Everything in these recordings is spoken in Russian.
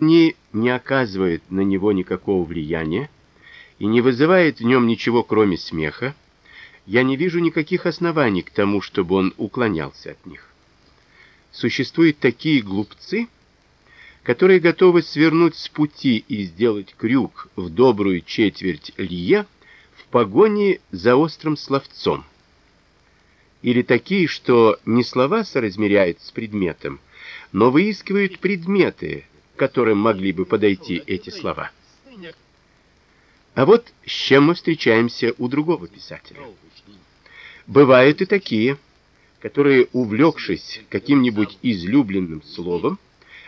не не оказывает на него никакого влияния и не вызывает в нем ничего, кроме смеха, я не вижу никаких оснований к тому, чтобы он уклонялся от них. Существуют такие глупцы, которые готовы свернуть с пути и сделать крюк в добрую четверть лье в погоне за острым словцом. Или такие, что не слова соразмеряют с предметом, но выискивают предметы, которым могли бы подойти эти слова. А вот с чем мы встречаемся у другого писателя. Бывают и такие, которые, увлекшись каким-нибудь излюбленным словом,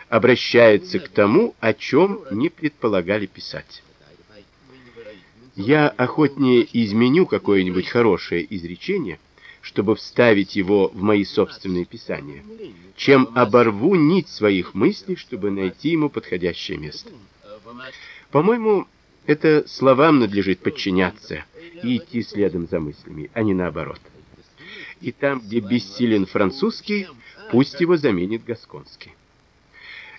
обращаются к тому, о чем не предполагали писать. Я охотнее изменю какое-нибудь хорошее изречение, чтобы вставить его в мои собственные писания, чем оборву нить своих мыслей, чтобы найти ему подходящее место. По-моему, это словам надлежит подчиняться и идти следом за мыслями, а не наоборот. И там, где бессилен французский, пусть его заменит гасконский.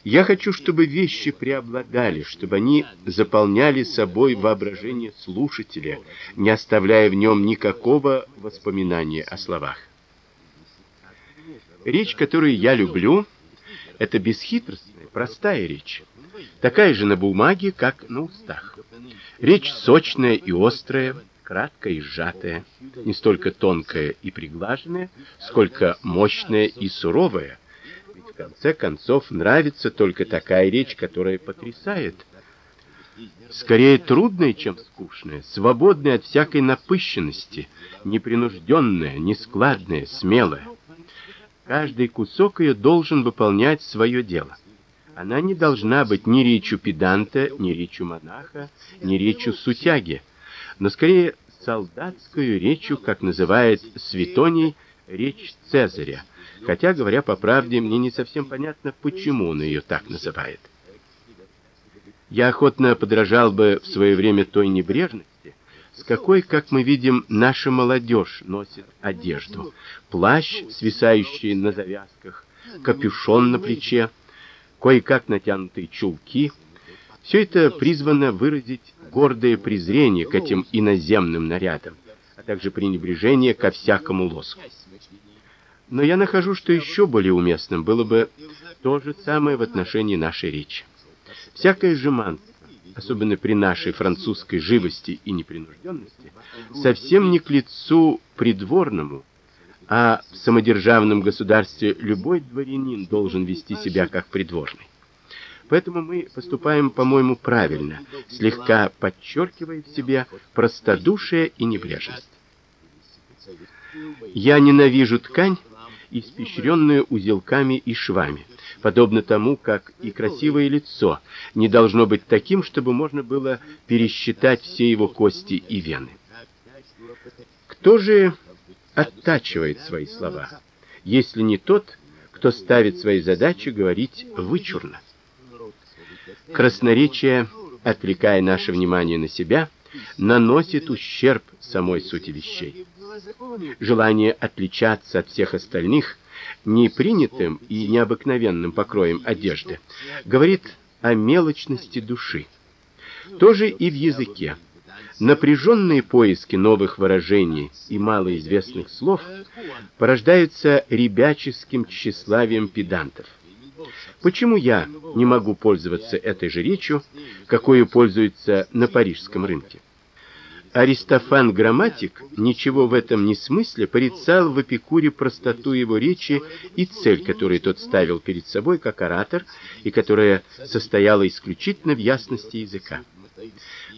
Я хочу, чтобы вещи преобладали, чтобы они заполняли собой воображение слушателя, не оставляя в нем никакого воспоминания о словах. Речь, которую я люблю, это бесхитростная, простая речь, такая же на бумаге, как на устах. Речь сочная и острая, краткая и сжатая, не столько тонкая и приглаженная, сколько мощная и суровая конце концов нравится только такая речь, которая потрясает. Скорее трудная, чем скучная, свободная от всякой напыщенности, непринужденная, нескладная, смелая. Каждый кусок ее должен выполнять свое дело. Она не должна быть ни речью педанта, ни речью монаха, ни речью сутяги, но скорее солдатскую речью, как называет Светоний, речь Цезаря, хотя, говоря по правде, мне не совсем понятно, почему он ее так называет. Я охотно подражал бы в свое время той небрежности, с какой, как мы видим, наша молодежь носит одежду: плащ, свисающий на завязках, капюшон на плече, кое-как натянутые чулки. Все это призвано выразить гордое презрение к этим иноземным нарядам, а также пренебрежение ко всякому лоску. Но я нахожу, что еще более уместным было бы то же самое в отношении нашей речи. Всякое жеманство, особенно при нашей французской живости и непринужденности, совсем не к лицу придворному, а в самодержавном государстве любой дворянин должен вести себя как придворный. Поэтому мы поступаем, по-моему, правильно, слегка подчеркивая в себе простодушие и небрежность. Я ненавижу ткань, испещренную узелками и швами, подобно тому, как и красивое лицо не должно быть таким, чтобы можно было пересчитать все его кости и вены. Кто же оттачивает свои слова, если не тот, кто ставит своей задачей говорить вычурно? Красноречие, отвлекая наше внимание на себя, наносит ущерб самой сути вещей. Желание отличаться от всех остальных непринятым и необыкновенным покроем одежды говорит о мелочности души. Тоже и в языке. Напряженные поиски новых выражений и малоизвестных слов порождаются ребяческим тщеславием педантов. Почему я не могу пользоваться этой же речью, какой пользуются на парижском рынке? Аристофан грамматик ничего в этом не смысле порицал в Эпикуре простоту его речи и цель, которую тот ставил перед собой как оратор, и которая состояла исключительно в ясности языка.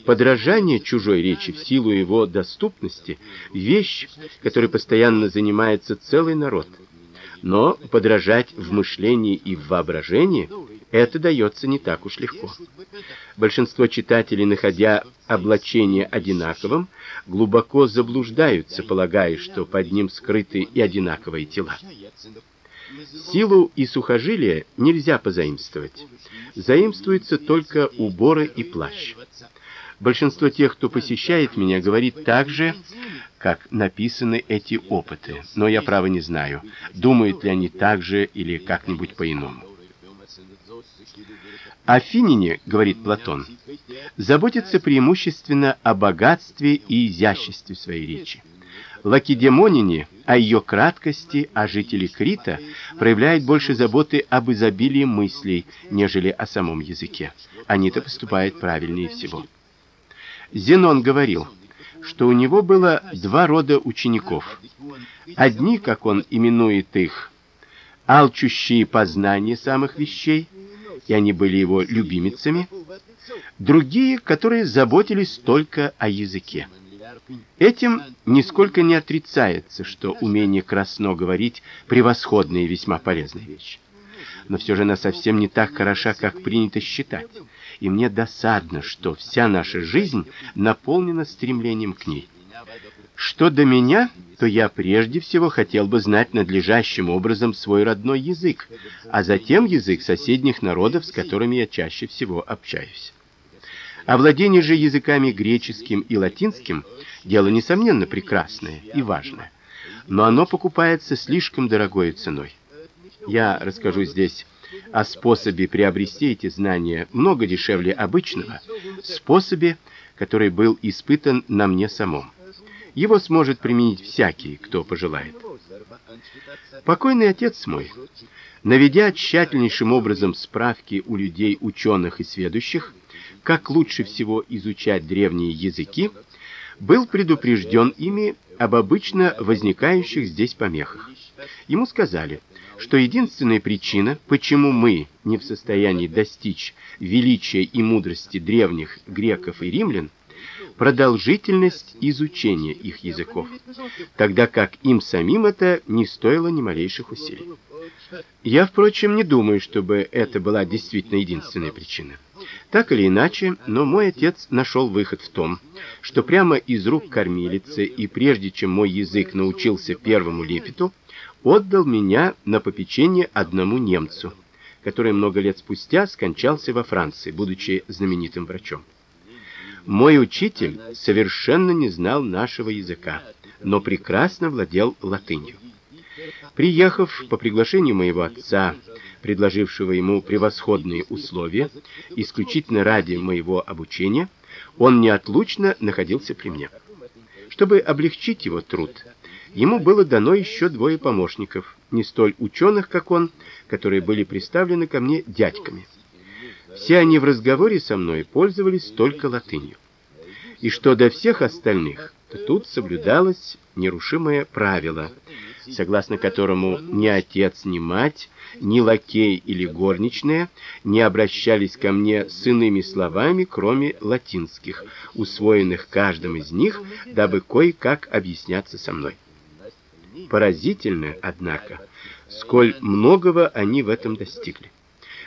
Подражание чужой речи в силу его доступности вещь, которой постоянно занимается целый народ. Но подражать в мышлении и в воображении это дается не так уж легко. Большинство читателей, находя облачение одинаковым, глубоко заблуждаются, полагая, что под ним скрыты и одинаковые тела. Силу и сухожилия нельзя позаимствовать. Заимствуются только уборы и плащ. Большинство тех, кто посещает меня, говорит так же, как написаны эти опыты. Но я право не знаю, думают ли они так же или как-нибудь по-иному. Афиняне, говорит Платон, заботятся преимущественно о богатстве и изяществе своей речи. Лакедемоняне о ее краткости, а жители Крита проявляют больше заботы об изобилии мыслей, нежели о самом языке. Они-то поступают правильнее всего. Зенон говорил, что у него было два рода учеников. Одни, как он именует их, алчущие познания самых вещей, и они были его любимицами, другие, которые заботились только о языке. Этим нисколько не отрицается, что умение красно говорить превосходная и весьма полезная вещь. Но все же она совсем не так хороша, как принято считать. И мне досадно, что вся наша жизнь наполнена стремлением к ней. Что до меня, то я прежде всего хотел бы знать надлежащим образом свой родной язык, а затем язык соседних народов, с которыми я чаще всего общаюсь. Овладение же языками греческим и латинским дело несомненно прекрасное и важное, но оно покупается слишком дорогой ценой. Я расскажу здесь о способе приобрести эти знания много дешевле обычного, способе, который был испытан на мне самом. Его сможет применить всякий, кто пожелает. Покойный отец мой, наведя тщательнейшим образом справки у людей ученых и сведущих, как лучше всего изучать древние языки, был предупрежден ими об обычно возникающих здесь помехах. Ему сказали, что единственная причина, почему мы не в состоянии достичь величия и мудрости древних греков и римлян, продолжительность изучения их языков, тогда как им самим это не стоило ни малейших усилий. Я, впрочем, не думаю, чтобы это была действительно единственная причина. Так или иначе, но мой отец нашел выход в том, что прямо из рук кормилицы и прежде чем мой язык научился первому лепету, отдал меня на попечение одному немцу, который много лет спустя скончался во Франции, будучи знаменитым врачом. Мой учитель совершенно не знал нашего языка, но прекрасно владел латынью. Приехав по приглашению моего отца, предложившего ему превосходные условия исключительно ради моего обучения, он неотлучно находился при мне. Чтобы облегчить его труд, ему было дано еще двое помощников, не столь ученых, как он, которые были представлены ко мне дядьками. Все они в разговоре со мной пользовались только латынью. И что до всех остальных, то тут соблюдалось нерушимое правило, согласно которому ни отец, ни мать, ни лакей или горничная не обращались ко мне с иными словами, кроме латинских, усвоенных каждым из них, дабы кое-как объясняться со мной. Поразительно, однако, сколь многого они в этом достигли.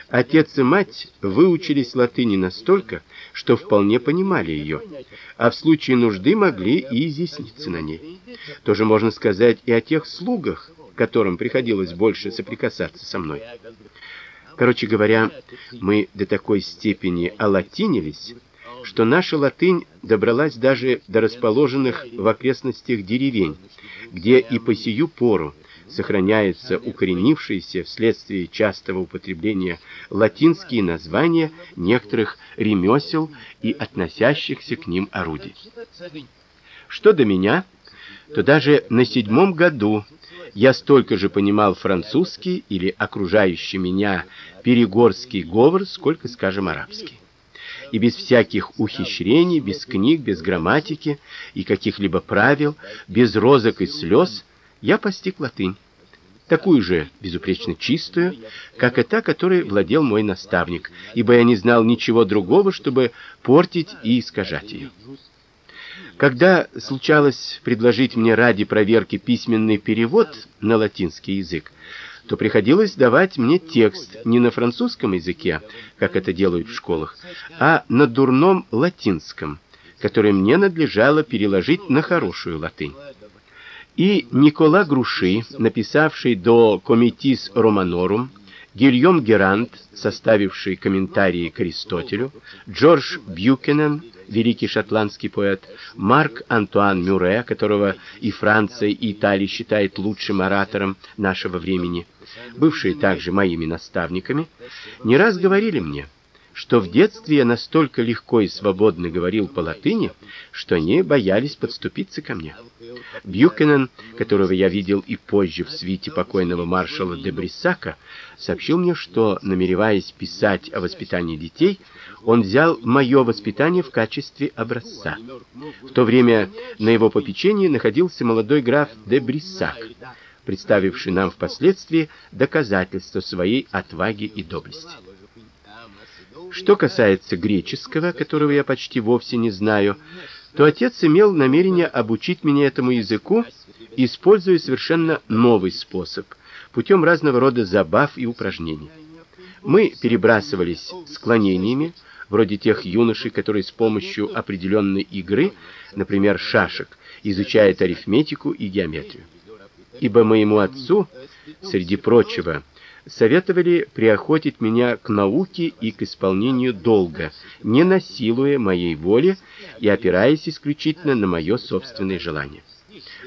Отец и мать выучились латыни настолько, что вполне понимали ее, а в случае нужды могли и изъясниться на ней. То же можно сказать и о тех слугах, которым приходилось больше соприкасаться со мной. Короче говоря, мы до такой степени олатинились, что наша латынь добралась даже до расположенных в окрестностях деревень, где и по сию пору сохраняются укоренившиеся вследствие частого употребления латинские названия некоторых ремесел и относящихся к ним орудий. Что до меня, то даже на седьмом году я столько же понимал французский или окружающий меня перегорский говор, сколько, скажем, арабский. И без всяких ухищрений, без книг, без грамматики и каких-либо правил, без розок и слез я постиг латынь такую же безупречно чистую, как и та, которой владел мой наставник, ибо я не знал ничего другого, чтобы портить и искажать ее. Когда случалось предложить мне ради проверки письменный перевод на латинский язык, то приходилось давать мне текст не на французском языке, как это делают в школах, а на дурном латинском, который мне надлежало переложить на хорошую латынь. И Никола Груши, написавший до Комитис Романорум, Гильом Герант, составивший комментарии к Аристотелю, Джордж Бьюкенен, великий шотландский поэт, Марк Антуан Мюрре, которого и Франция, и Италия считают лучшим оратором нашего времени, бывшие также моими наставниками, не раз говорили мне, что в детстве я настолько легко и свободно говорил по-латыни, что они боялись подступиться ко мне. Бьюкенен, которого я видел и позже в свите покойного маршала де Бриссака, сообщил мне, что намереваясь писать о воспитании детей, он взял мое воспитание в качестве образца. В то время на его попечении находился молодой граф де Бриссак, представивший нам впоследствии доказательства своей отваги и доблести. Что касается греческого, которого я почти вовсе не знаю, то отец имел намерение обучить меня этому языку, используя совершенно новый способ путем разного рода забав и упражнений. Мы перебрасывались склонениями, вроде тех юношей, которые с помощью определенной игры, например, шашек, изучают арифметику и геометрию. Ибо моему отцу, среди прочего, советовали приохотить меня к науке и к исполнению долга, не насилуя моей воли и опираясь исключительно на мое собственное желание.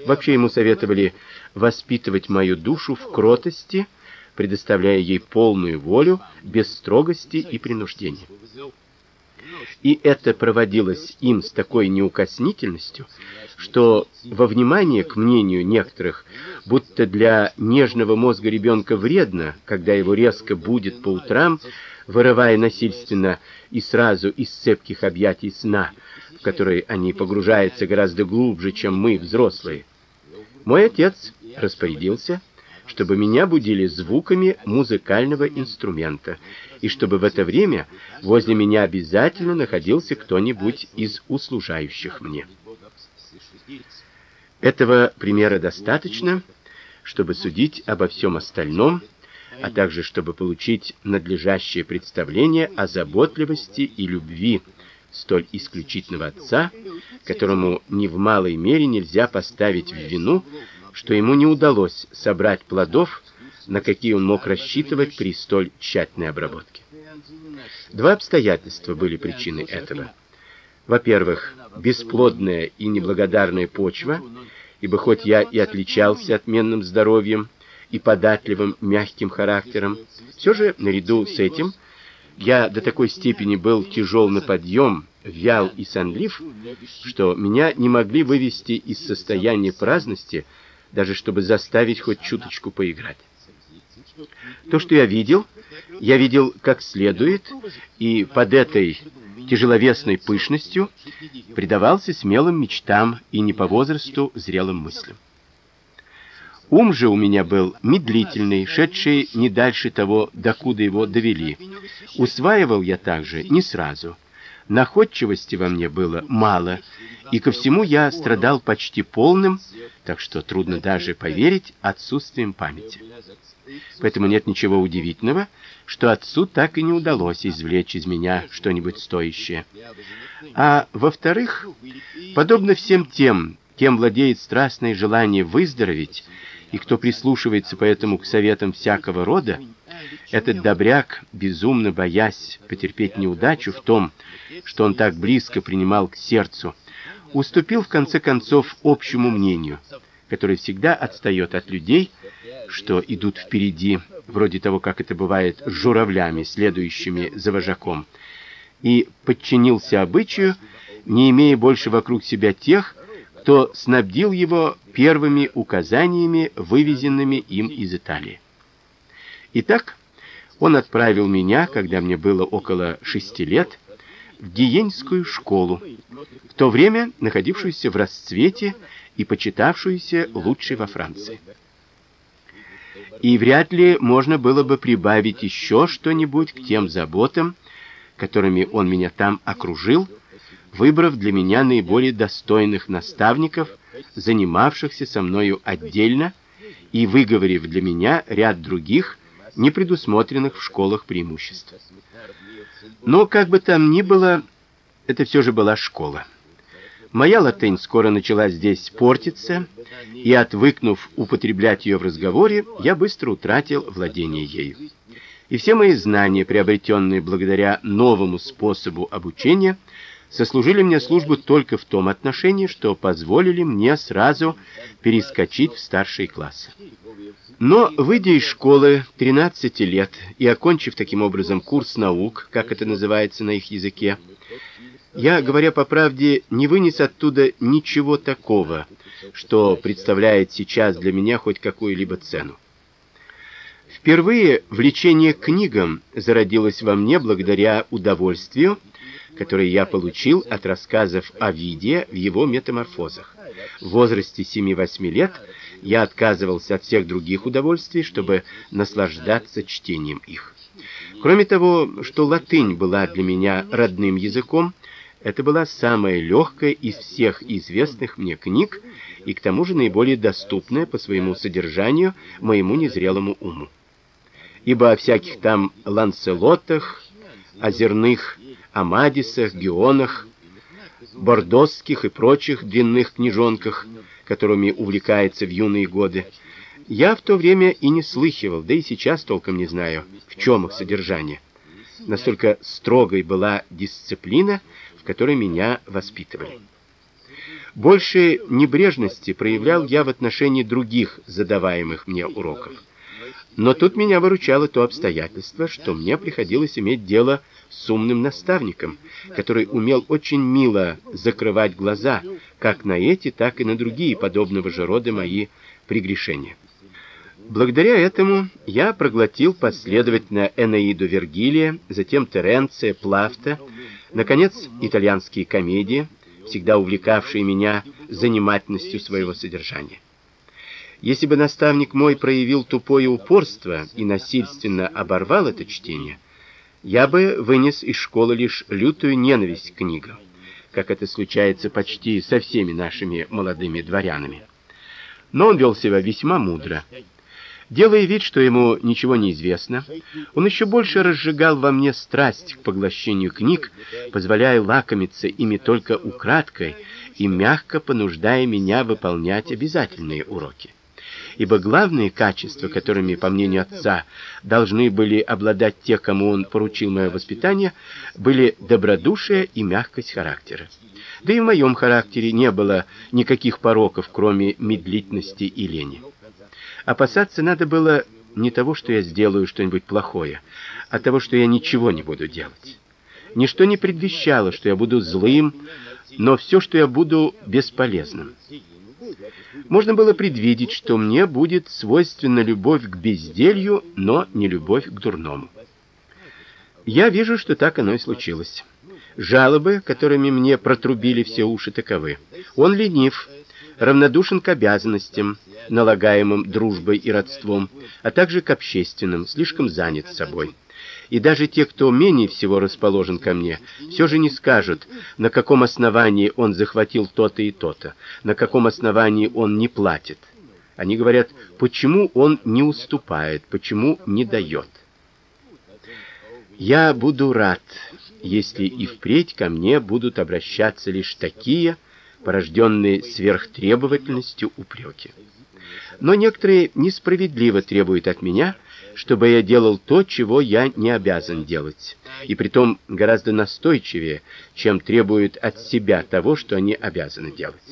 Вообще ему советовали воспитывать мою душу в кротости, предоставляя ей полную волю, без строгости и принуждения. И это проводилось им с такой неукоснительностью, что во внимание к мнению некоторых, будто для нежного мозга ребенка вредно, когда его резко будет по утрам, вырывая насильственно и сразу из цепких объятий сна, в который они погружаются гораздо глубже, чем мы, взрослые. Мой отец распорядился, чтобы меня будили звуками музыкального инструмента, и чтобы в это время возле меня обязательно находился кто-нибудь из услужающих мне. Этого примера достаточно, чтобы судить обо всем остальном, а также чтобы получить надлежащее представление о заботливости и любви столь исключительного отца, которому ни в малой мере нельзя поставить в вину, что ему не удалось собрать плодов, на какие он мог рассчитывать при столь тщательной обработке. Два обстоятельства были причиной этого. Во-первых, бесплодная и неблагодарная почва, ибо хоть я и отличался отменным здоровьем и податливым мягким характером, все же наряду с этим я до такой степени был тяжел на подъем, вял и сонлив, что меня не могли вывести из состояния праздности, даже чтобы заставить хоть чуточку поиграть. То, что я видел, я видел как следует, и под этой тяжеловесной пышностью предавался смелым мечтам и не по возрасту зрелым мыслям. Ум же у меня был медлительный, шедший не дальше того, докуда его довели. Усваивал я также не сразу. Находчивости во мне было мало, и ко всему я страдал почти полным, так что трудно даже поверить, отсутствием памяти. Поэтому нет ничего удивительного, что отцу так и не удалось извлечь из меня что-нибудь стоящее. А во-вторых, подобно всем тем, кем владеет страстное желание выздороветь, и кто прислушивается поэтому к советам всякого рода, этот добряк, безумно боясь потерпеть неудачу в том, что он так близко принимал к сердцу, уступил в конце концов общему мнению, которое всегда отстает от людей, что идут впереди, вроде того, как это бывает с журавлями, следующими за вожаком, и подчинился обычаю, не имея больше вокруг себя тех, кто снабдил его первыми указаниями, вывезенными им из Италии. Итак, он отправил меня, когда мне было около шести лет, в Гиенскую школу, в то время находившуюся в расцвете и почитавшуюся лучшей во Франции. И вряд ли можно было бы прибавить еще что-нибудь к тем заботам, которыми он меня там окружил, выбрав для меня наиболее достойных наставников, занимавшихся со мною отдельно, и выговорив для меня ряд других, не предусмотренных в школах преимуществ. Но как бы там ни было, это все же была школа. Моя латынь скоро начала здесь портиться, и отвыкнув употреблять ее в разговоре, я быстро утратил владение ею. И все мои знания, приобретенные благодаря новому способу обучения, сослужили мне службу только в том отношении, что позволили мне сразу перескочить в старшие классы. Но выйдя из школы 13 лет и окончив таким образом курс наук, как это называется на их языке, я, говоря по правде, не вынес оттуда ничего такого, что представляет сейчас для меня хоть какую-либо цену. Впервые влечение к книгам зародилось во мне благодаря удовольствию, которое я получил от рассказов о Виде в его метаморфозах. В возрасте 7-8 лет я отказывался от всех других удовольствий, чтобы наслаждаться чтением их. Кроме того, что латынь была для меня родным языком, это была самая легкая из всех известных мне книг и к тому же наиболее доступная по своему содержанию моему незрелому уму. Ибо о всяких там Ланселотах, озерных Амадисах, Геонах, бордосских и прочих длинных книжонках, которыми увлекается в юные годы, я в то время и не слыхивал, да и сейчас толком не знаю, в чем их содержание. Настолько строгой была дисциплина, которой меня воспитывали. Больше небрежности проявлял я в отношении других задаваемых мне уроков. Но тут меня выручало то обстоятельство, что мне приходилось иметь дело с умным наставником, который умел очень мило закрывать глаза как на эти, так и на другие подобного же рода мои прегрешения. Благодаря этому я проглотил последовательно Энеиду Вергилия, затем Теренция, Плафта, наконец, итальянские комедии, всегда увлекавшие меня занимательностью своего содержания. Если бы наставник мой проявил тупое упорство и насильственно оборвал это чтение, я бы вынес из школы лишь лютую ненависть к книгам, как это случается почти со всеми нашими молодыми дворянами. Но он вел себя весьма мудро. Делая вид, что ему ничего не известно, он еще больше разжигал во мне страсть к поглощению книг, позволяя лакомиться ими только украдкой и мягко понуждая меня выполнять обязательные уроки. Ибо главные качества, которыми, по мнению отца, должны были обладать те, кому он поручил мое воспитание, были добродушие и мягкость характера. Да и в моем характере не было никаких пороков, кроме медлительности и лени. Опасаться надо было не того, что я сделаю что-нибудь плохое, а того, что я ничего не буду делать. Ничто не предвещало, что я буду злым, но все, что я буду бесполезным. Можно было предвидеть, что мне будет свойственна любовь к безделью, но не любовь к дурному. Я вижу, что так оно и случилось. Жалобы, которыми мне протрубили все уши, таковы: он ленив, равнодушен к обязанностям, налагаемым дружбой и родством, а также к общественным, слишком занят собой. И даже те, кто менее всего расположен ко мне, все же не скажут, на каком основании он захватил то-то и то-то, на каком основании он не платит. Они говорят, почему он не уступает, почему не дает. Я буду рад, если и впредь ко мне будут обращаться лишь такие, порожденные сверхтребовательностью упреки. Но некоторые несправедливо требуют от меня, чтобы я делал то, чего я не обязан делать, и притом гораздо настойчивее, чем требуют от себя того, что они обязаны делать.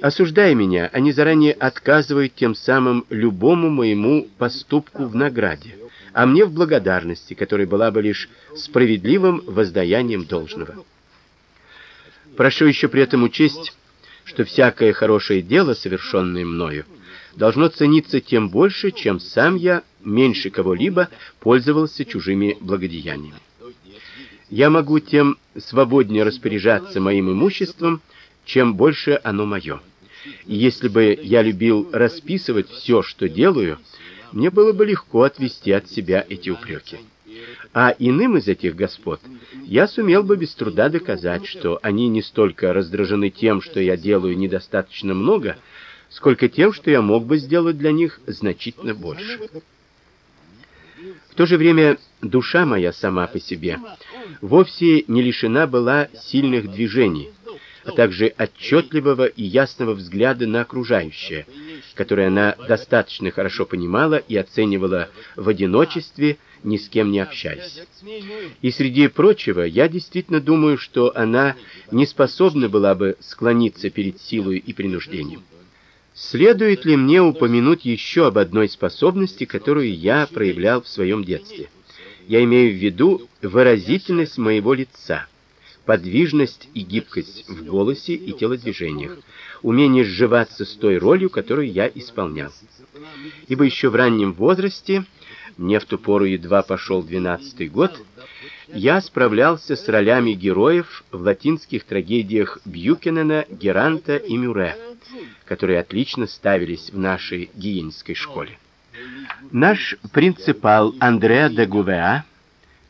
Осуждая меня, они заранее отказывают тем самым любому моему поступку в награде, а мне в благодарности, которая была бы лишь справедливым воздаянием должного. Прошу еще при этом учесть, что всякое хорошее дело, совершенное мною, должно цениться тем больше, чем сам я меньше кого-либо пользовался чужими благодеяниями. Я могу тем свободнее распоряжаться моим имуществом, чем больше оно мое. И если бы я любил расписывать все, что делаю, мне было бы легко отвести от себя эти упреки. А иным из этих господ я сумел бы без труда доказать, что они не столько раздражены тем, что я делаю недостаточно много, сколько тем, что я мог бы сделать для них значительно больше. В то же время душа моя сама по себе вовсе не лишена была сильных движений, а также отчетливого и ясного взгляда на окружающее, которое она достаточно хорошо понимала и оценивала в одиночестве ни с кем не общаясь. И среди прочего, я действительно думаю, что она не способна была бы склониться перед силой и принуждением. Следует ли мне упомянуть еще об одной способности, которую я проявлял в своем детстве? Я имею в виду выразительность моего лица, подвижность и гибкость в голосе и телодвижениях, умение сживаться с той ролью, которую я исполнял. Ибо еще в раннем возрасте мне в ту пору едва пошел двенадцатый год, я справлялся с ролями героев в латинских трагедиях Бьюкенена, Геранта и Мюре, которые отлично ставились в нашей гиенской школе. Наш принципал Андреа де Гувеа,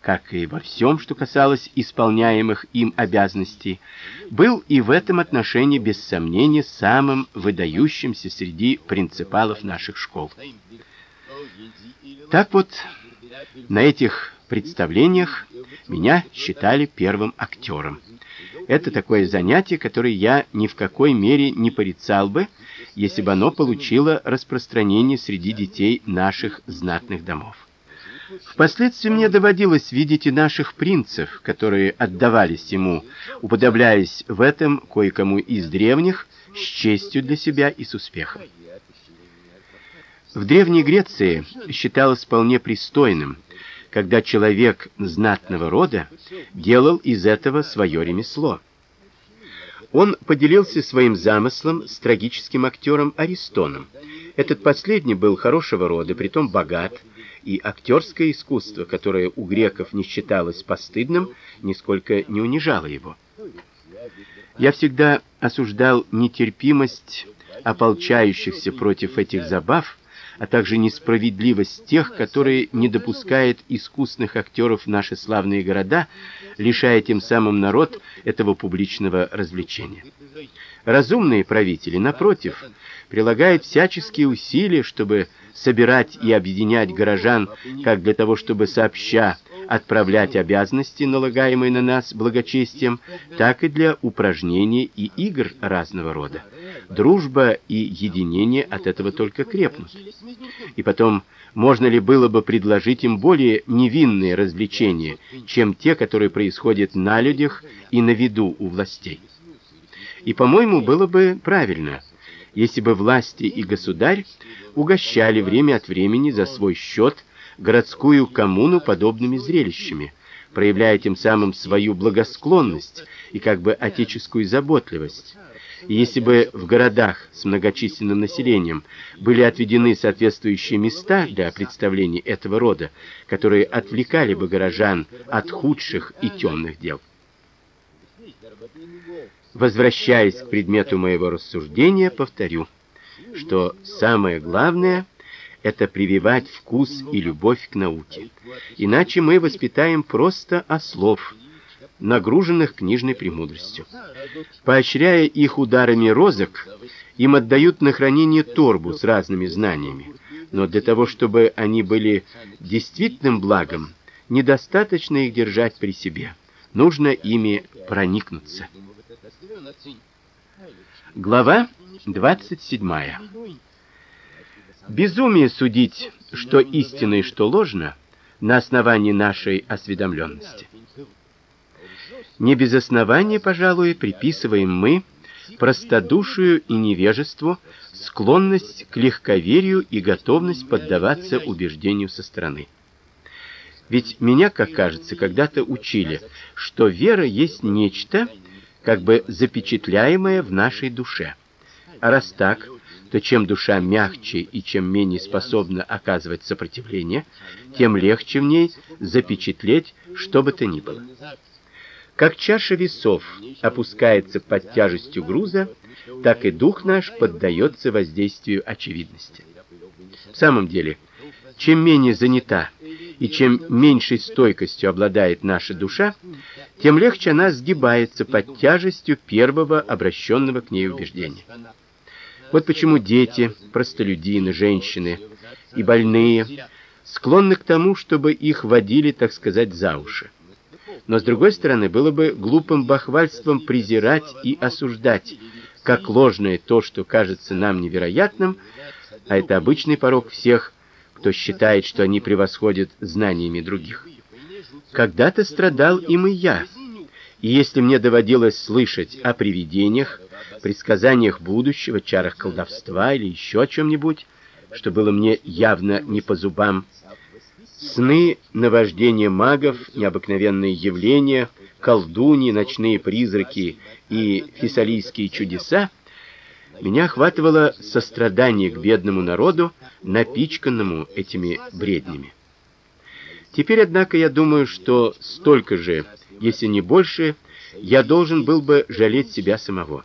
как и во всем, что касалось исполняемых им обязанностей, был и в этом отношении без сомнения самым выдающимся среди принципалов наших школ. Так вот, на этих представлениях меня считали первым актером. Это такое занятие, которое я ни в какой мере не порицал бы, если бы оно получило распространение среди детей наших знатных домов. Впоследствии мне доводилось видеть и наших принцев, которые отдавались ему, уподобляясь в этом кое-кому из древних с честью для себя и с успехом. В древней Греции считалось вполне пристойным, когда человек знатного рода делал из этого свое ремесло. Он поделился своим замыслом с трагическим актером Аристоном. Этот последний был хорошего рода, притом богат, и актерское искусство, которое у греков не считалось постыдным, нисколько не унижало его. Я всегда осуждал нетерпимость ополчающихся против этих забав, а также несправедливость тех, которые не допускают искусных актеров в наши славные города, лишая тем самым народ этого публичного развлечения. Разумные правители, напротив, прилагают всяческие усилия, чтобы собирать и объединять горожан как для того, чтобы сообща отправлять обязанности, налагаемые на нас благочестием, так и для упражнений и игр разного рода. Дружба и единение от этого только крепнут. И потом, можно ли было бы предложить им более невинные развлечения, чем те, которые происходят на людях и на виду у властей? И, по-моему, было бы правильно, если бы власти и государь угощали время от времени за свой счет городскую коммуну подобными зрелищами, проявляя тем самым свою благосклонность и как бы отеческую заботливость. И если бы в городах с многочисленным населением были отведены соответствующие места для представлений этого рода, которые отвлекали бы горожан от худших и темных дел. Возвращаясь к предмету моего рассуждения, повторю, что самое главное это прививать вкус и любовь к науке. Иначе мы воспитаем просто ослов, нагруженных книжной премудростью. Поощряя их ударами розок, им отдают на хранение торбу с разными знаниями. Но для того, чтобы они были действительным благом, недостаточно их держать при себе. Нужно ими проникнуться. Глава 27. Безумие судить, что истинно и что ложно, на основании нашей осведомленности. Не без основания, пожалуй, приписываем мы простодушию и невежеству склонность к легковерию и готовность поддаваться убеждению со стороны. Ведь меня, как кажется, когда-то учили, что вера есть нечто, как бы запечатляемое в нашей душе. А раз так, то чем душа мягче и чем менее способна оказывать сопротивление, тем легче в ней запечатлеть что бы то ни было. Как чаша весов опускается под тяжестью груза, так и дух наш поддается воздействию очевидности. В самом деле, чем менее занята и чем меньшей стойкостью обладает наша душа, тем легче она сгибается под тяжестью первого обращенного к ней убеждения. Вот почему дети, простолюдины, женщины и больные склонны к тому, чтобы их водили, так сказать, за уши. Но с другой стороны, было бы глупым бахвальством презирать и осуждать как ложное то, что кажется нам невероятным, а это обычный порок всех кто считает, что они превосходят знаниями других. Когда-то страдал им и я. И если мне доводилось слышать о привидениях, предсказаниях будущего, чарах колдовства или еще о чем нибудь что было мне явно не по зубам, сны, наваждения магов, необыкновенные явления, колдуньи, ночные призраки и фессалийские чудеса, меня охватывало сострадание к бедному народу, напичканному этими бреднями. Теперь, однако, я думаю, что столько же, если не больше, я должен был бы жалеть себя самого.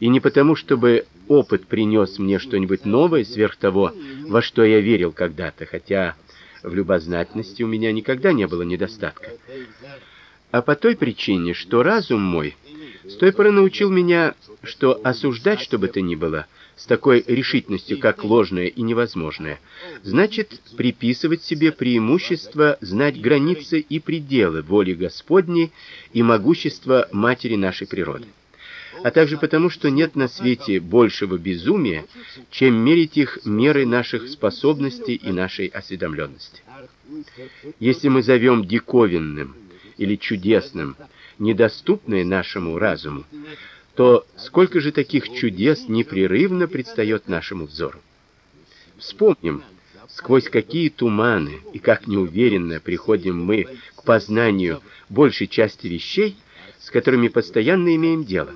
И не потому, чтобы опыт принес мне что-нибудь новое сверх того, во что я верил когда-то, хотя в любознательности у меня никогда не было недостатка. А по той причине, что разум мой с той поры научил меня, что осуждать что бы то ни было с такой решительностью, как ложное и невозможное, значит приписывать себе преимущество знать границы и пределы воли Господней и могущества матери нашей природы а также потому, что нет на свете большего безумия, чем мерить их мерой наших способностей и нашей осведомленности. Если мы зовем диковинным или чудесным недоступное нашему разуму, то сколько же таких чудес непрерывно предстает нашему взору. Вспомним, сквозь какие туманы и как неуверенно приходим мы к познанию большей части вещей, с которыми постоянно имеем дело.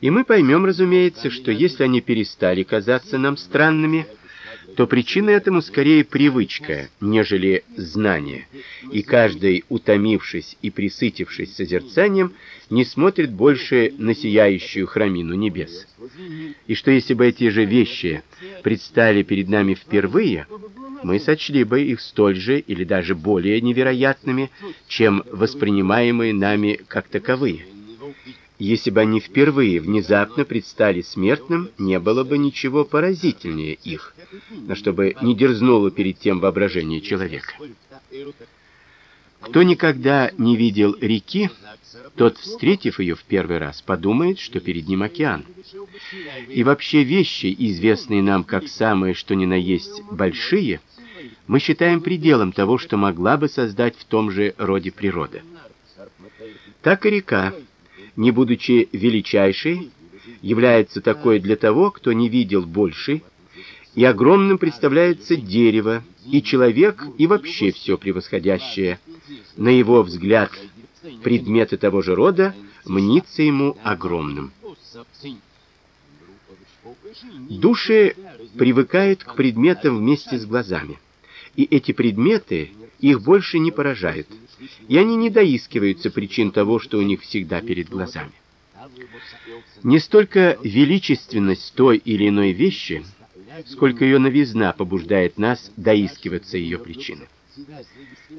И мы поймем, разумеется, что если они перестали казаться нам странными, то причина этому скорее привычка, нежели знание. И каждый, утомившись и присытившись созерцанием, не смотрит больше на сияющую храмину небес. И что если бы эти же вещи предстали перед нами впервые, мы сочли бы их столь же или даже более невероятными, чем воспринимаемые нами как таковые. Если бы они впервые внезапно предстали смертным, не было бы ничего поразительнее их, на чтобы не дерзнуло перед тем воображение человека. Кто никогда не видел реки, тот, встретив ее в первый раз, подумает, что перед ним океан. И вообще вещи, известные нам как самые что ни на есть большие, мы считаем пределом того, что могла бы создать в том же роде природа. Так и река не будучи величайшей, является такой для того, кто не видел больше, и огромным представляется дерево, и человек, и вообще все превосходящее. На его взгляд, предметы того же рода мнится ему огромным. Души привыкают к предметам вместе с глазами. И эти предметы их больше не поражают и они не доискиваются причин того, что у них всегда перед глазами. Не столько величественность той или иной вещи, сколько ее новизна побуждает нас доискиваться ее причины.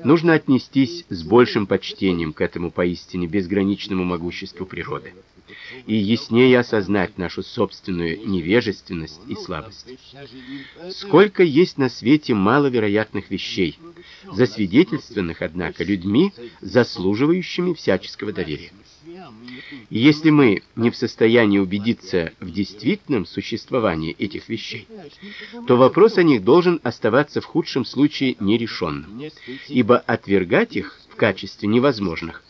Нужно отнестись с большим почтением к этому поистине безграничному могуществу природы и яснее осознать нашу собственную невежественность и слабость. Сколько есть на свете маловероятных вещей, засвидетельствованных однако людьми, заслуживающими всяческого доверия. И если мы не в состоянии убедиться в действительном существовании этих вещей, то вопрос о них должен оставаться в худшем случае нерешенным, ибо отвергать их в качестве невозможных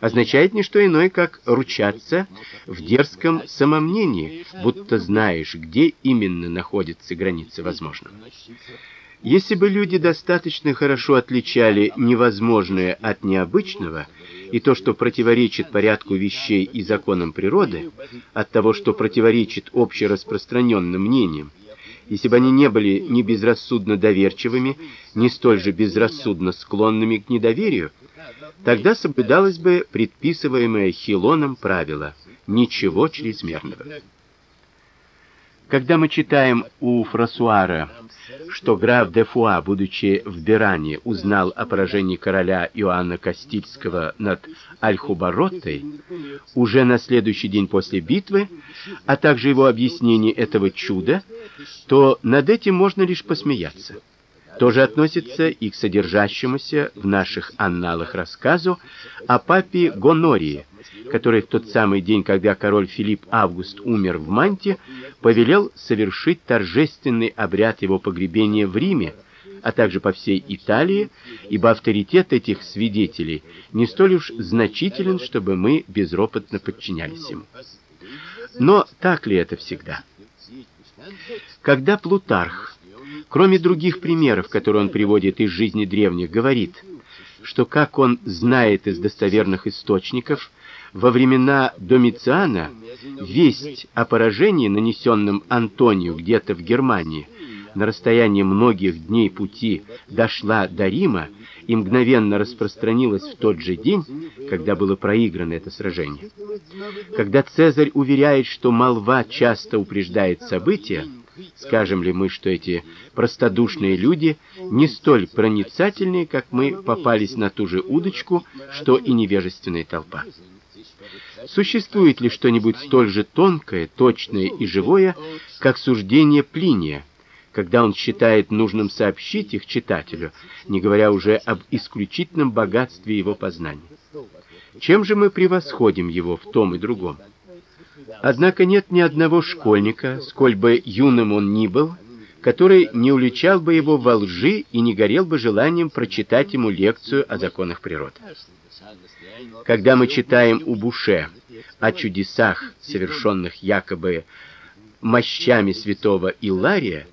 означает не что иное, как ручаться в дерзком самомнении, будто знаешь, где именно находится граница возможного. Если бы люди достаточно хорошо отличали невозможное от необычного и то, что противоречит порядку вещей и законам природы, от того, что противоречит общераспространенным мнениям, если бы они не были ни безрассудно доверчивыми, ни столь же безрассудно склонными к недоверию, тогда соблюдалось бы предписываемое Хилоном правило: ничего чрезмерного. Когда мы читаем у Франсуара, что граф де Фуа, будучи в Беране, узнал о поражении короля Иоанна Кастильского над Альхубароттой уже на следующий день после битвы, а также его объяснение этого чуда, то над этим можно лишь посмеяться. То же относится и к содержащемуся в наших анналах рассказу о папе Гонории, который в тот самый день, когда король Филипп Август умер в Манте, повелел совершить торжественный обряд его погребения в Риме, а также по всей Италии, ибо авторитет этих свидетелей не столь уж значителен, чтобы мы безропотно подчинялись ему. Но так ли это всегда? Когда Плутарх, кроме других примеров, которые он приводит из жизни древних, говорит, что как он знает из достоверных источников, во времена Домициана весть о поражении, нанесенном Антонию где-то в Германии, на расстоянии многих дней пути дошла до Рима и мгновенно распространилась в тот же день, когда было проиграно это сражение. Когда Цезарь уверяет, что молва часто упреждает события, скажем ли мы, что эти простодушные люди не столь проницательные, как мы попались на ту же удочку, что и невежественная толпа? Существует ли что-нибудь столь же тонкое, точное и живое, как суждение Плиния, когда он считает нужным сообщить их читателю, не говоря уже об исключительном богатстве его познаний? Чем же мы превосходим его в том и другом? Однако нет ни одного школьника, сколь бы юным он ни был, который не уличал бы его во лжи и не горел бы желанием прочитать ему лекцию о законах природы. Когда мы читаем у Буше о чудесах, совершенных якобы мощами святого Илария,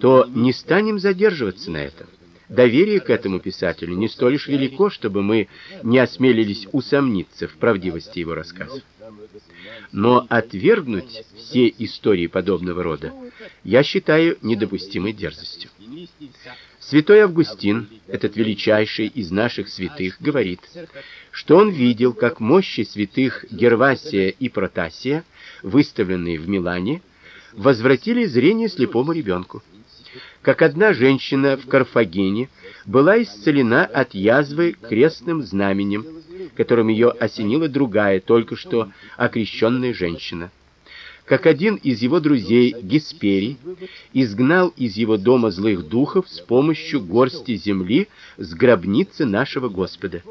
то не станем задерживаться на этом. Доверие к этому писателю не столь уж велико, чтобы мы не осмелились усомниться в правдивости его рассказов. Но отвергнуть все истории подобного рода я считаю недопустимой дерзостью. Святой Августин, этот величайший из наших святых, говорит, что он видел, как мощи святых Гервасия и Протасия, выставленные в Милане, возвратили зрение слепому ребенку. Как одна женщина в Карфагене была исцелена от язвы крестным знаменем, которым ее осенила другая, только что окрещенная женщина. Как один из его друзей, Гесперий, изгнал из его дома злых духов с помощью горсти земли с гробницы нашего Господа.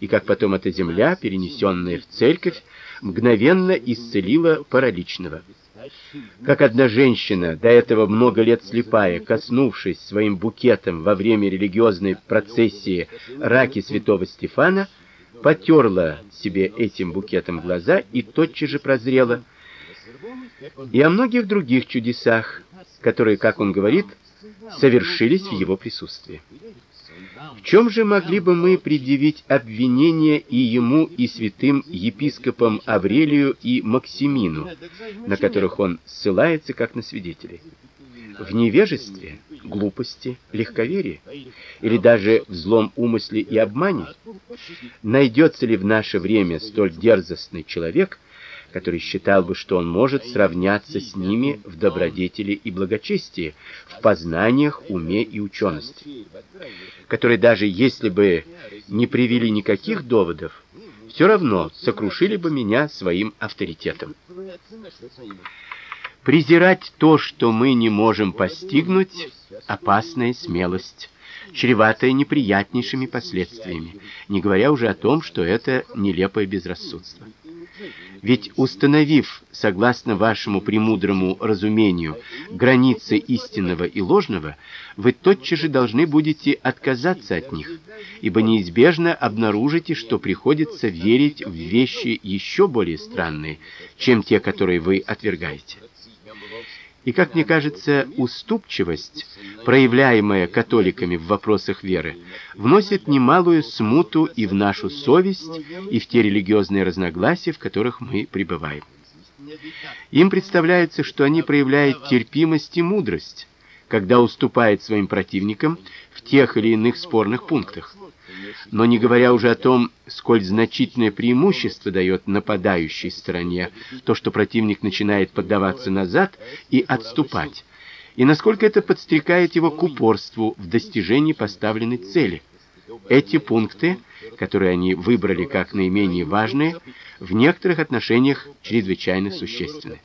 И как потом эта земля, перенесенная в церковь, мгновенно исцелила параличного. Как одна женщина, до этого много лет слепая, коснувшись своим букетом во время религиозной процессии раки святого Стефана, потерла себе этим букетом глаза и тотчас же прозрела. И о многих других чудесах, которые, как он говорит, совершились в его присутствии. В чем же могли бы мы предъявить обвинение и ему, и святым епископам Аврелию и Максимину, на которых он ссылается как на свидетелей? В невежестве, глупости, легковерии или даже в злом умысле и обмане? Найдется ли в наше время столь дерзостный человек, который считал бы, что он может сравняться с ними в добродетели и благочестии, в познаниях, уме и учености, который даже если бы не привели никаких доводов, все равно сокрушили бы меня своим авторитетом. Презирать то, что мы не можем постигнуть, опасная смелость, чреватая неприятнейшими последствиями, не говоря уже о том, что это нелепое безрассудство. Ведь установив, согласно вашему премудрому разумению, границы истинного и ложного, вы тотчас же должны будете отказаться от них, ибо неизбежно обнаружите, что приходится верить в вещи еще более странные, чем те, которые вы отвергаете. И, как мне кажется, уступчивость, проявляемая католиками в вопросах веры, вносит немалую смуту и в нашу совесть, и в те религиозные разногласия, в которых мы пребываем. Им представляется, что они проявляют терпимость и мудрость, когда уступают своим противникам в тех или иных спорных пунктах но не говоря уже о том, сколь значительное преимущество дает нападающей стороне то, что противник начинает поддаваться назад и отступать, и насколько это подстрекает его к упорству в достижении поставленной цели. Эти пункты, которые они выбрали как наименее важные, в некоторых отношениях чрезвычайно существенны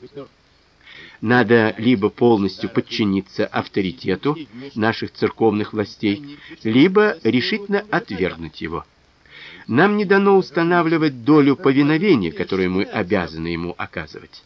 надо либо полностью подчиниться авторитету наших церковных властей, либо решительно отвергнуть его. Нам не дано устанавливать долю повиновения, которую мы обязаны ему оказывать.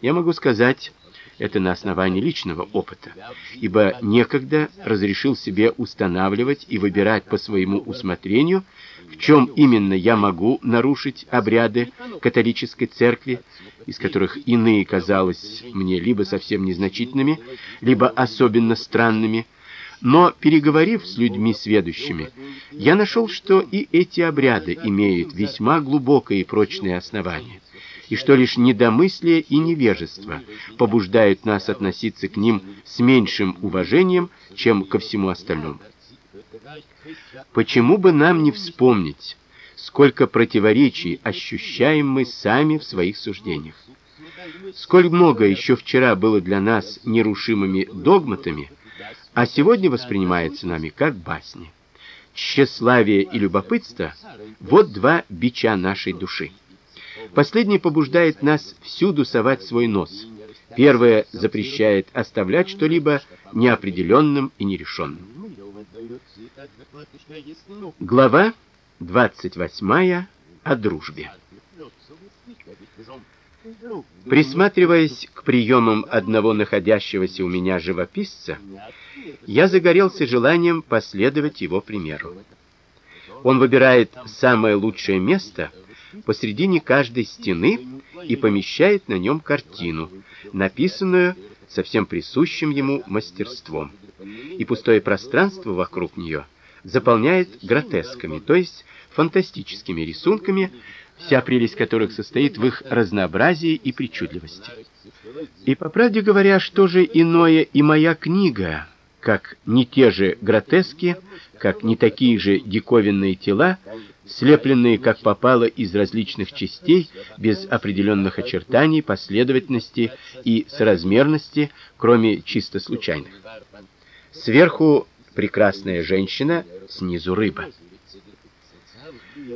Я могу сказать это на основании личного опыта, ибо некогда разрешил себе устанавливать и выбирать по своему усмотрению, в чем именно я могу нарушить обряды католической церкви, из которых иные казалось мне либо совсем незначительными, либо особенно странными, но переговорив с людьми сведущими, я нашел, что и эти обряды имеют весьма глубокое и прочное основание, и что лишь недомыслие и невежество побуждают нас относиться к ним с меньшим уважением, чем ко всему остальному. Почему бы нам не вспомнить, сколько противоречий ощущаем мы сами в своих суждениях? Сколь много еще вчера было для нас нерушимыми догматами, а сегодня воспринимается нами как басня. Тщеславие и любопытство вот два бича нашей души. Последнее побуждает нас всюду совать свой нос. Первое запрещает оставлять что-либо неопределенным и нерешенным. Глава 28 о дружбе. Присматриваясь к приемам одного находящегося у меня живописца, я загорелся желанием последовать его примеру. Он выбирает самое лучшее место посредине каждой стены и помещает на нем картину, написанную со всем присущим ему мастерством. И пустое пространство вокруг нее заполняет гротесками, то есть фантастическими рисунками, вся прелесть которых состоит в их разнообразии и причудливости. И по правде говоря, что же иное и моя книга, как не те же гротески, как не такие же диковинные тела, слепленные как попало из различных частей, без определенных очертаний, последовательности и соразмерности, кроме чисто случайных. Сверху прекрасная женщина, снизу рыба.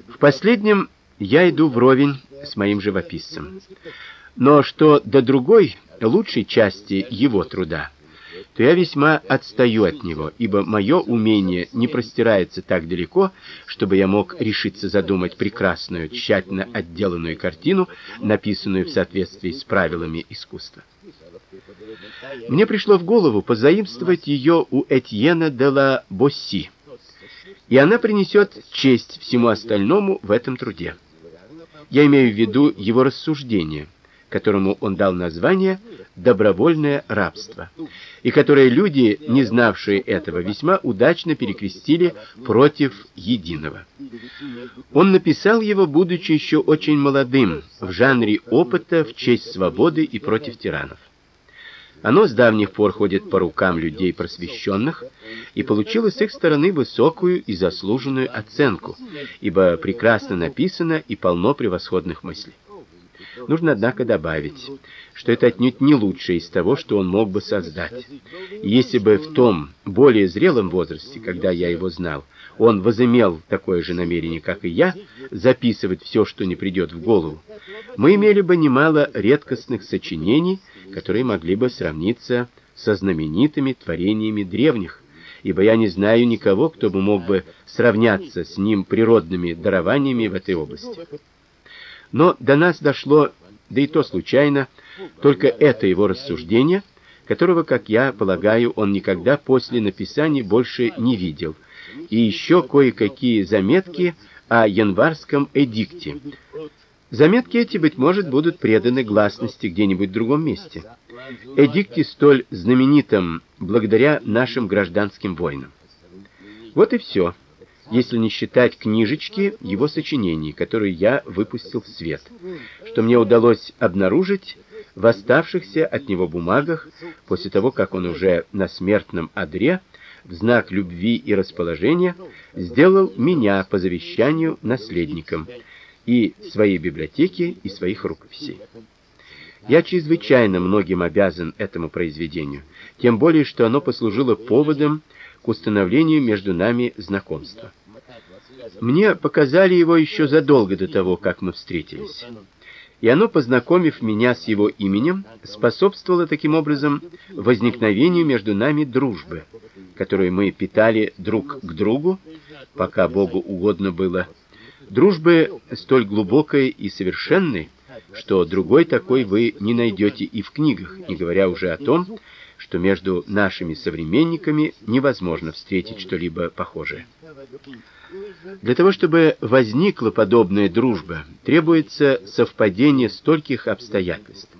В последнем я иду вровень с моим живописцем. Но что до другой, лучшей части его труда, то я весьма отстаю от него, ибо мое умение не простирается так далеко, чтобы я мог решиться задумать прекрасную, тщательно отделанную картину, написанную в соответствии с правилами искусства. Мне пришло в голову позаимствовать ее у Этьена де ла Босси, и она принесет честь всему остальному в этом труде. Я имею в виду его рассуждение, которому он дал название добровольное рабство, и которое люди, не знавшие этого, весьма удачно перекрестили против единого. Он написал его, будучи еще очень молодым, в жанре опыта в честь свободы и против тиранов. Оно с давних пор ходит по рукам людей просвещенных и получило с их стороны высокую и заслуженную оценку, ибо прекрасно написано и полно превосходных мыслей. Нужно однако добавить, что это отнюдь не лучшее из того, что он мог бы создать. если бы в том более зрелом возрасте, когда я его знал, он возымел такое же намерение, как и я, записывать все, что не придет в голову, мы имели бы немало редкостных сочинений, которые могли бы сравниться со знаменитыми творениями древних, ибо я не знаю никого, кто бы мог бы сравняться с ним природными дарованиями в этой области. Но до нас дошло, да и то случайно, только это его рассуждение, которого, как я полагаю, он никогда после написания больше не видел, и еще кое-какие заметки о январском эдикте, Заметки эти быть может будут преданы гласности где-нибудь в другом месте. Эдикте столь знаменитом благодаря нашим гражданским войнам. Вот и все, если не считать книжечки его сочинений, которые я выпустил в свет, что мне удалось обнаружить в оставшихся от него бумагах после того, как он уже на смертном одре в знак любви и расположения сделал меня по завещанию наследником и своей библиотеки, и своих рукописей. Я чрезвычайно многим обязан этому произведению, тем более что оно послужило поводом к установлению между нами знакомства. Мне показали его еще задолго до того, как мы встретились. И оно, познакомив меня с его именем, способствовало таким образом возникновению между нами дружбы, которую мы питали друг к другу, пока Богу угодно было дружбы столь глубокой и совершенной, что другой такой вы не найдете и в книгах, не говоря уже о том, что между нашими современниками невозможно встретить что-либо похожее. Для того, чтобы возникла подобная дружба, требуется совпадение стольких обстоятельств,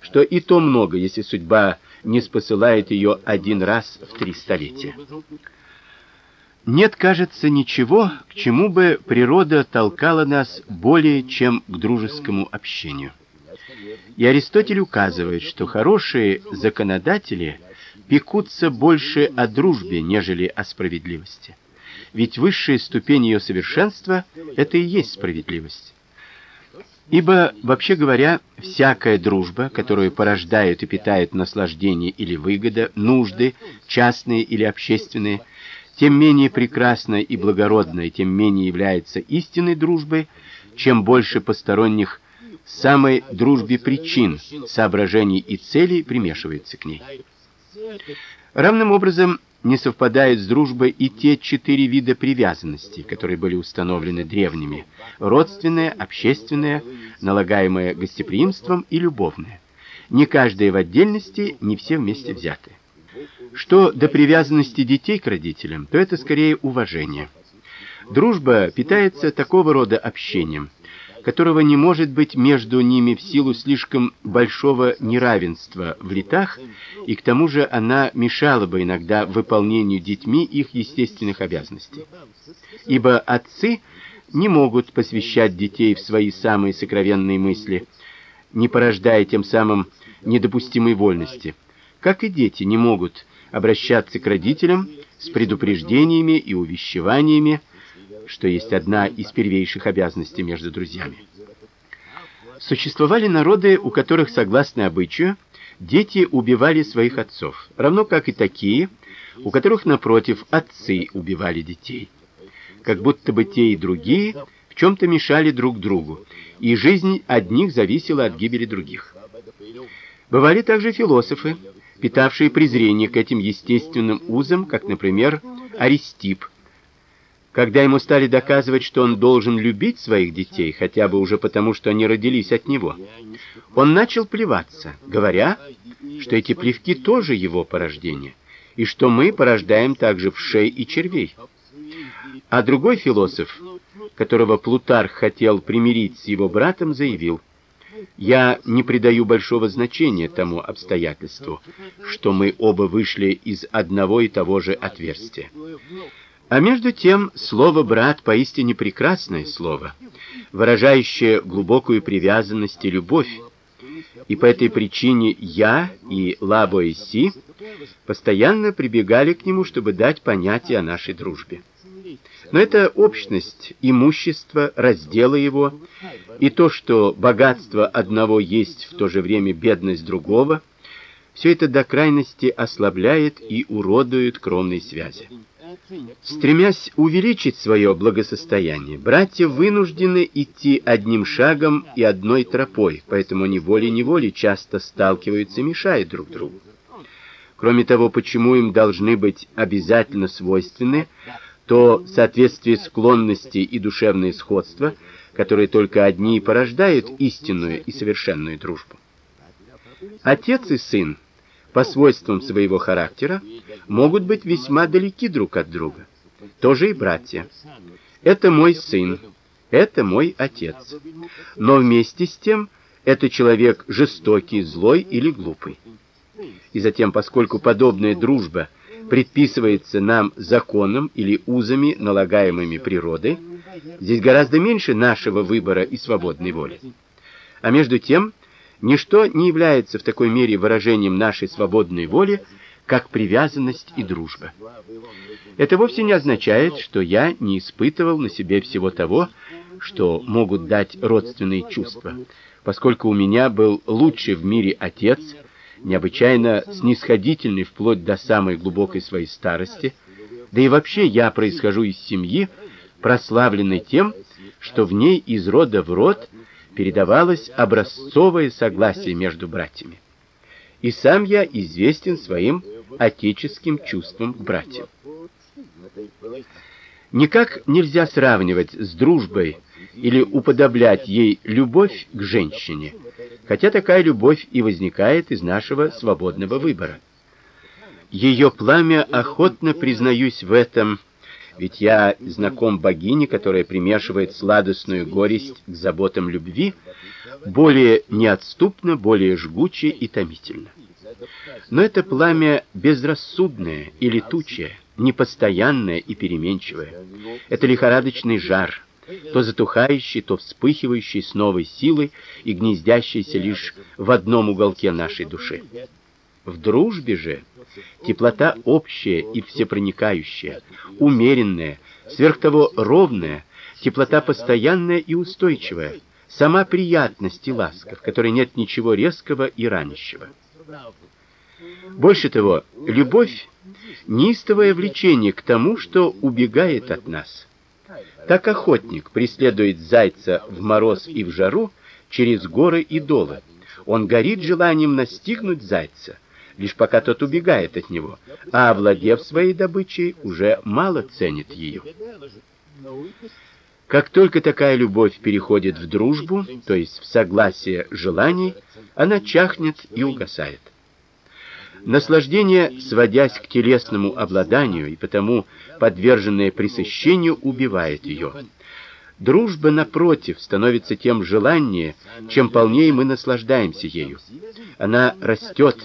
что и то много, если судьба не спосылает ее один раз в три столетия. Нет, кажется, ничего, к чему бы природа толкала нас более, чем к дружескому общению. И Аристотель указывает, что хорошие законодатели пекутся больше о дружбе, нежели о справедливости. Ведь высшая ступень ее совершенства это и есть справедливость. Ибо, вообще говоря, всякая дружба, которую порождает и питает наслаждение или выгода, нужды, частные или общественные, тем менее прекрасна и благородна, тем менее является истинной дружбой, чем больше посторонних самой дружбе причин, соображений и целей примешивается к ней. Равным образом не совпадают с дружбой и те четыре вида привязанности, которые были установлены древними: родственная, общественная, налагаемая гостеприимством и любовная. Не каждая в отдельности, не все вместе взяты. Что до привязанности детей к родителям, то это скорее уважение. Дружба питается такого рода общением, которого не может быть между ними в силу слишком большого неравенства в летах, и к тому же она мешала бы иногда выполнению детьми их естественных обязанностей. Ибо отцы не могут посвящать детей в свои самые сокровенные мысли, не порождая тем самым недопустимой вольности, как и дети не могут обращаться к родителям с предупреждениями и увещеваниями, что есть одна из первейших обязанностей между друзьями. Существовали народы, у которых, согласно обычаю, дети убивали своих отцов, равно как и такие, у которых напротив отцы убивали детей. Как будто бы те и другие в чем то мешали друг другу, и жизнь одних зависела от гибели других. Бывали также философы, питавшие презрение к этим естественным узам, как, например, Аристип, когда ему стали доказывать, что он должен любить своих детей, хотя бы уже потому, что они родились от него, он начал плеваться, говоря, что эти плевки тоже его порождение, и что мы порождаем также вшей и червей. А другой философ, которого Плутарх хотел примирить с его братом, заявил: "Я не придаю большого значения тому обстоятельству, что мы оба вышли из одного и того же отверстия. А между тем, слово брат поистине прекрасное слово, выражающее глубокую привязанность и любовь. И по этой причине я и Лабоэси постоянно прибегали к нему, чтобы дать понятие о нашей дружбе. Но эта общность имущества, раздела его, и то, что богатство одного есть в то же время бедность другого, все это до крайности ослабляет и уродует кровные связи. Стремясь увеличить свое благосостояние, братья вынуждены идти одним шагом и одной тропой, поэтому они волей-неволей часто сталкиваются и мешают друг другу. Кроме того, почему им должны быть обязательно свойственны то соответствие склонности и душевное сходство, которые только одни порождают истинную и совершенную дружбу. Отец и сын по свойствам своего характера могут быть весьма далеки друг от друга. Тоже и братья. Это мой сын, это мой отец. Но вместе с тем это человек жестокий, злой или глупый. И затем, поскольку подобная дружба предписывается нам законом или узами, налагаемыми природой, здесь гораздо меньше нашего выбора и свободной воли. А между тем, Ничто не является в такой мере выражением нашей свободной воли, как привязанность и дружба. Это вовсе не означает, что я не испытывал на себе всего того, что могут дать родственные чувства, поскольку у меня был лучший в мире отец, необычайно снисходительный вплоть до самой глубокой своей старости, да и вообще я происхожу из семьи, прославленной тем, что в ней из рода в род передавалось образцовое согласие между братьями. И сам я известен своим отеческим чувством к братьям. Никак нельзя сравнивать с дружбой или уподоблять ей любовь к женщине, хотя такая любовь и возникает из нашего свободного выбора. Ее пламя охотно признаюсь в этом, ведь я знаком богине, которая примешивает сладостную горесть к заботам любви, более неотступно, более жгуче и томительно. Но это пламя безрассудное и летучее, непостоянное и переменчивое. Это лихорадочный жар, то затухающий, то вспыхивающий с новой силой и гнездящийся лишь в одном уголке нашей души. В дружбе же теплота общая и всепроникающая, умеренная, сверх того ровная, теплота постоянная и устойчивая, сама приятность и ласка, в которой нет ничего резкого и ранящего. Больше того, любовь неистовое влечение к тому, что убегает от нас. Так охотник преследует зайца в мороз и в жару через горы и долы. Он горит желанием настигнуть зайца, лишь пока тот убегает от него, а овладев своей добычей, уже мало ценит ее. Как только такая любовь переходит в дружбу, то есть в согласие желаний, она чахнет и угасает. Наслаждение, сводясь к телесному обладанию и потому подверженное пресыщению, убивает ее. Дружба напротив становится тем желаннее, чем полнее мы наслаждаемся ею. Она растет,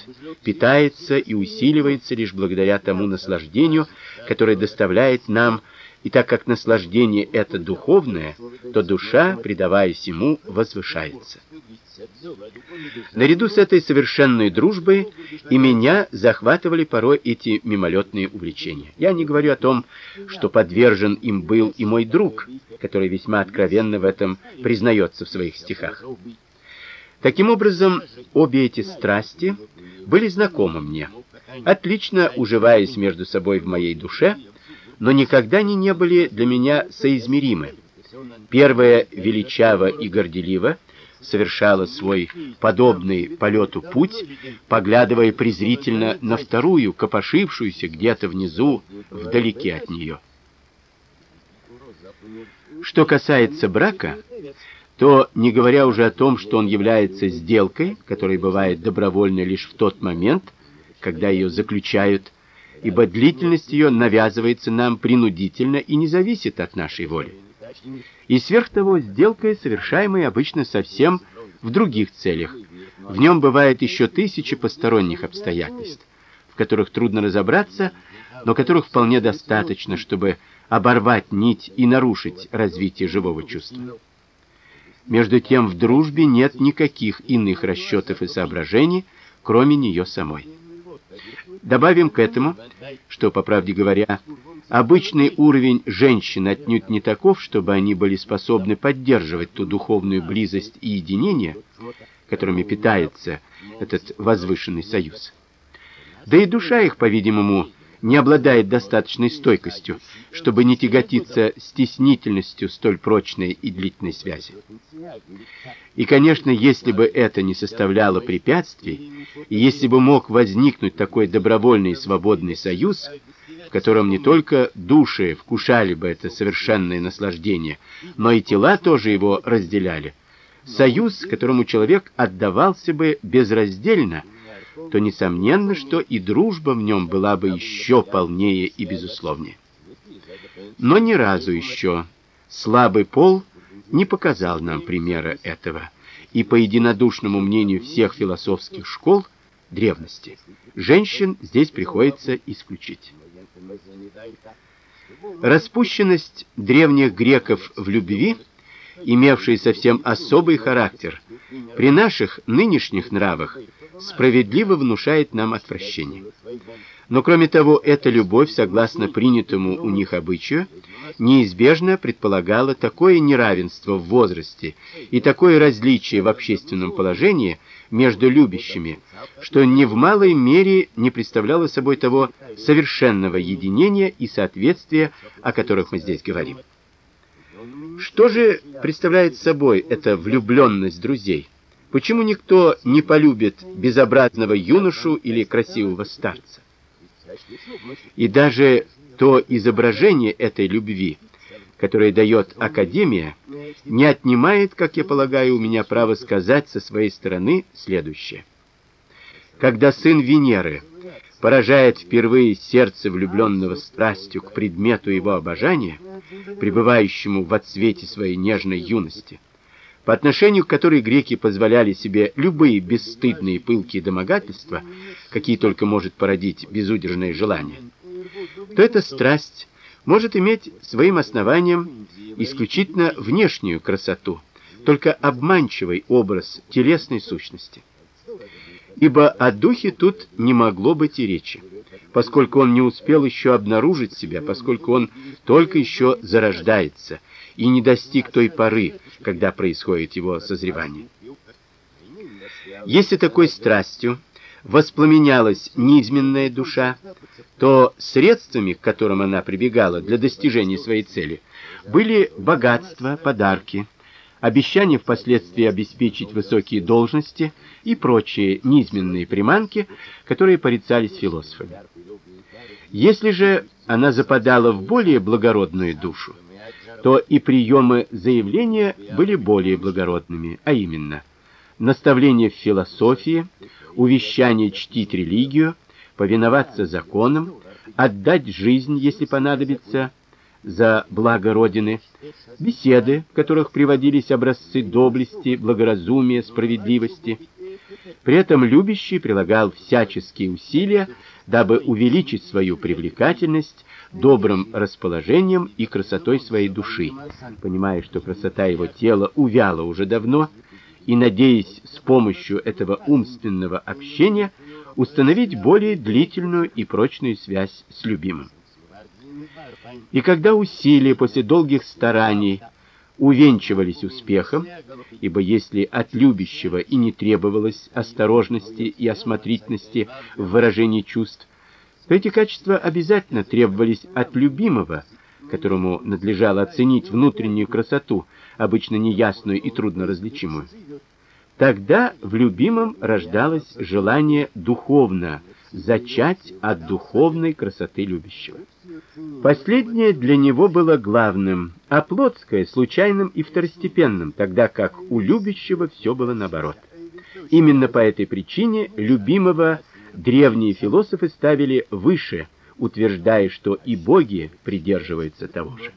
питается и усиливается лишь благодаря тому наслаждению, которое доставляет нам и так как наслаждение это духовное, то душа, предаваясь ему, возвышается. Наряду с этой совершенной дружбой и меня захватывали порой эти мимолетные увлечения. Я не говорю о том, что подвержен им был и мой друг, который весьма откровенно в этом признается в своих стихах. Таким образом, обе эти страсти были знакомы мне, отлично уживаясь между собой в моей душе но никогда они не были для меня соизмеримы. Первая величаво и горделиво совершала свой подобный полету путь, поглядывая презрительно на вторую, копошившуюся где-то внизу, вдалеке от нее. Что касается брака, то, не говоря уже о том, что он является сделкой, которая бывает добровольной лишь в тот момент, когда ее заключают ибо длительность ее навязывается нам принудительно и не зависит от нашей воли. И сверх того, сделка, совершаемая обычно совсем в других целях. В нем бывает еще тысячи посторонних обстоятельств, в которых трудно разобраться, но которых вполне достаточно, чтобы оборвать нить и нарушить развитие живого чувства. Между тем, в дружбе нет никаких иных расчетов и соображений, кроме нее самой. Добавим к этому, что, по правде говоря, обычный уровень женщин отнюдь не таков, чтобы они были способны поддерживать ту духовную близость и единение, которыми питается этот возвышенный союз. Да и душа их, по-видимому, не обладает достаточной стойкостью, чтобы не тяготиться стеснительностью столь прочной и длительной связи. И, конечно, если бы это не составляло препятствий, и если бы мог возникнуть такой добровольный и свободный союз, в котором не только души вкушали бы это совершенное наслаждение, но и тела тоже его разделяли, союз, которому человек отдавался бы безраздельно, то несомненно, что и дружба в нем была бы еще полнее и безусловнее. Но ни разу еще слабый пол не показал нам примера этого, и по единодушному мнению всех философских школ древности, женщин здесь приходится исключить. Распущенность древних греков в любви, имевшая совсем особый характер, при наших нынешних нравах справедливо внушает нам отвращение. Но кроме того, эта любовь, согласно принятому у них обычаю, неизбежно предполагала такое неравенство в возрасте и такое различие в общественном положении между любящими, что ни в малой мере не представляло собой того совершенного единения и соответствия, о которых мы здесь говорим. Что же представляет собой эта влюбленность друзей? Почему никто не полюбит безобразного юношу или красивого старца? И даже то изображение этой любви, которое дает академия, не отнимает, как я полагаю, у меня право сказать со своей стороны следующее. Когда сын Венеры поражает впервые сердце влюбленного страстью к предмету его обожания, пребывающему в отсвете своей нежной юности, по отношению к которой греки позволяли себе любые бесстыдные пылкие домогательства, какие только может породить безудержное желание, то эта страсть может иметь своим основанием исключительно внешнюю красоту, только обманчивый образ телесной сущности. Ибо о духе тут не могло быть и речи, поскольку он не успел еще обнаружить себя, поскольку он только еще зарождается и не достиг той поры, когда происходит его созревание. Если такой страстью воспламенялась низменная душа, то средствами, к которым она прибегала для достижения своей цели, были богатство, подарки, обещание впоследствии обеспечить высокие должности и прочие низменные приманки, которые порицались философами. Если же она западала в более благородную душу, то и приемы заявления были более благородными, а именно наставление в философии, увещание чтить религию, повиноваться законам, отдать жизнь, если понадобится, за благо родины, беседы, в которых приводились образцы доблести, благоразумия, справедливости. При этом любящий прилагал всяческие усилия, дабы увеличить свою привлекательность добрым расположением и красотой своей души, понимая, что красота его тела увяла уже давно, и надеясь с помощью этого умственного общения установить более длительную и прочную связь с любимым. И когда усилия после долгих стараний увенчивались успехом, ибо если от любящего и не требовалось осторожности и осмотрительности в выражении чувств, то эти качества обязательно требовались от любимого, которому надлежало оценить внутреннюю красоту, обычно неясную и трудно различимую. Тогда в любимом рождалось желание духовно зачать от духовной красоты любящего. Последнее для него было главным, а плотское случайным и второстепенным, тогда как у любящего все было наоборот. Именно по этой причине любимого древние философы ставили выше, утверждая, что и боги придерживаются того же.